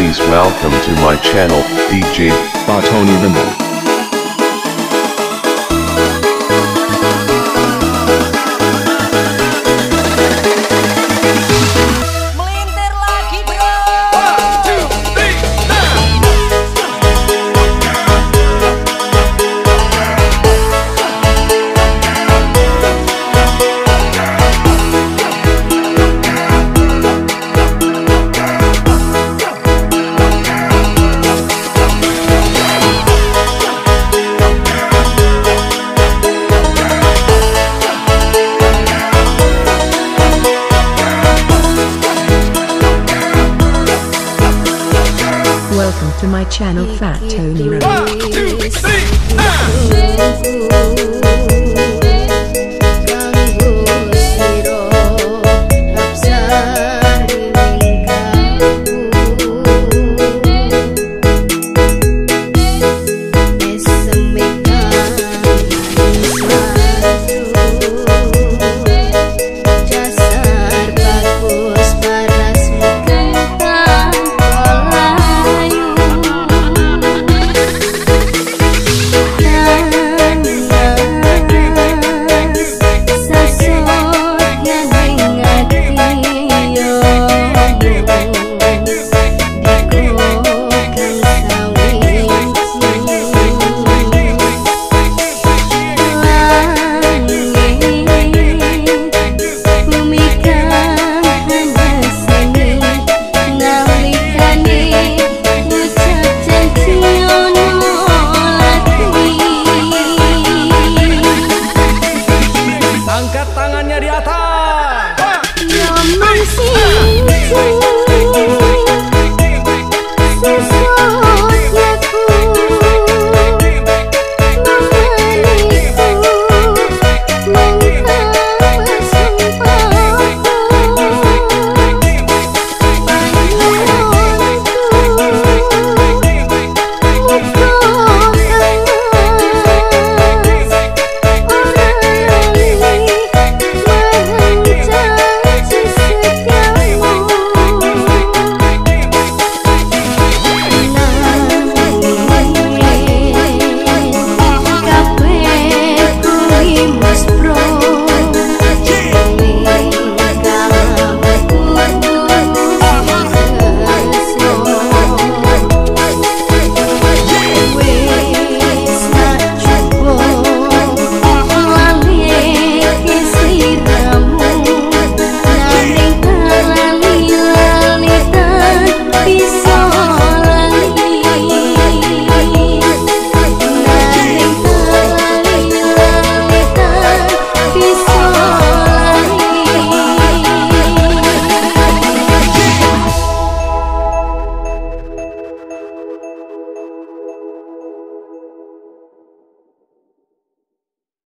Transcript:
Please welcome to my channel, DJ Batoni Rimmel. to my channel Fat Tony Rowe.